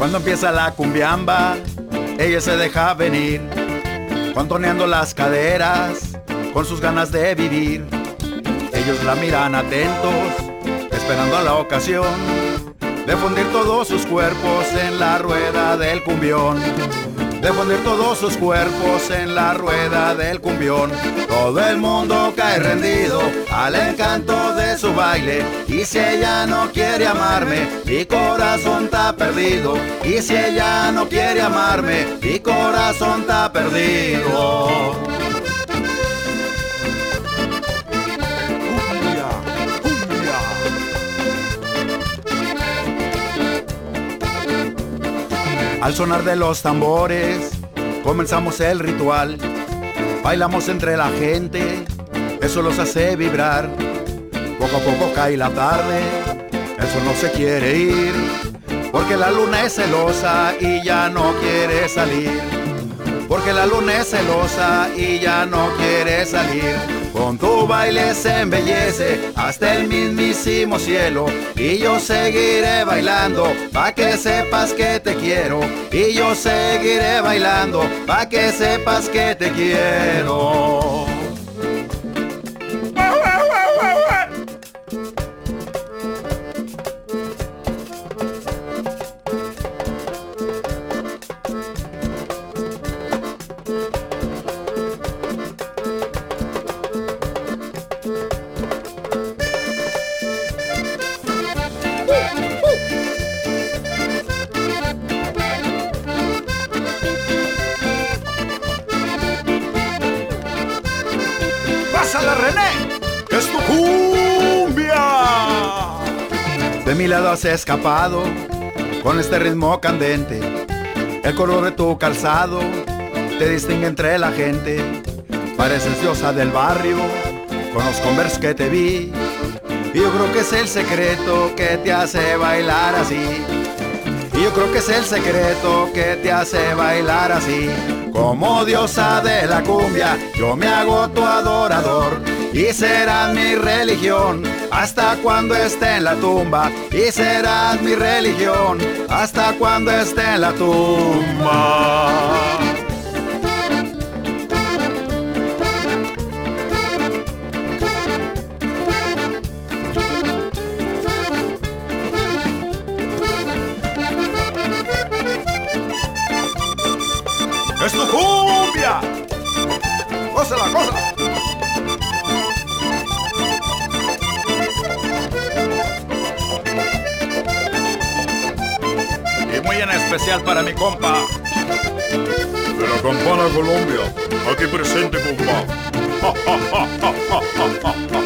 Cuando empieza la cumbiamba, ella se deja venir, contoneando las caderas, con sus ganas de vivir. Ellos la miran atentos, esperando a la ocasión de fundir todos sus cuerpos en la rueda del cumbión. De fundir todos sus cuerpos en la rueda del cumbión. Todo el mundo cae rendido al encanto de su baile. Y si ella no quiere amarme, mi corazón está perdido. Y si ella no quiere amarme, mi corazón está perdido. Al sonar de los tambores, comenzamos el ritual. Bailamos entre la gente, eso los hace vibrar. Poco a poco cae la tarde, eso no se quiere ir. Porque la luna es celosa y ya no quiere salir. Porque la luna es celosa y ya no quiere salir. Con tu baile se embellece hasta el mismísimo cielo y yo seguiré bailando pa' que sepas que te quiero y yo seguiré bailando pa' que sepas que te quiero. ¡Es tu cumbia! De mi lado has escapado con este ritmo candente. El color de tu calzado te distingue entre la gente. Pareces diosa del barrio con los converse que te vi. Y yo creo que es el secreto que te hace bailar así. Y yo creo que es el secreto que te hace bailar así. Como diosa de la cumbia, yo me hago tu adorador y serás mi religión hasta cuando esté en la tumba. Y serás mi religión hasta cuando esté en la tumba. ¡Es tu cumbia! ¡Gózala, gózala! Y muy en especial para mi compa. De la Campana Colombia, aquí presente, compa.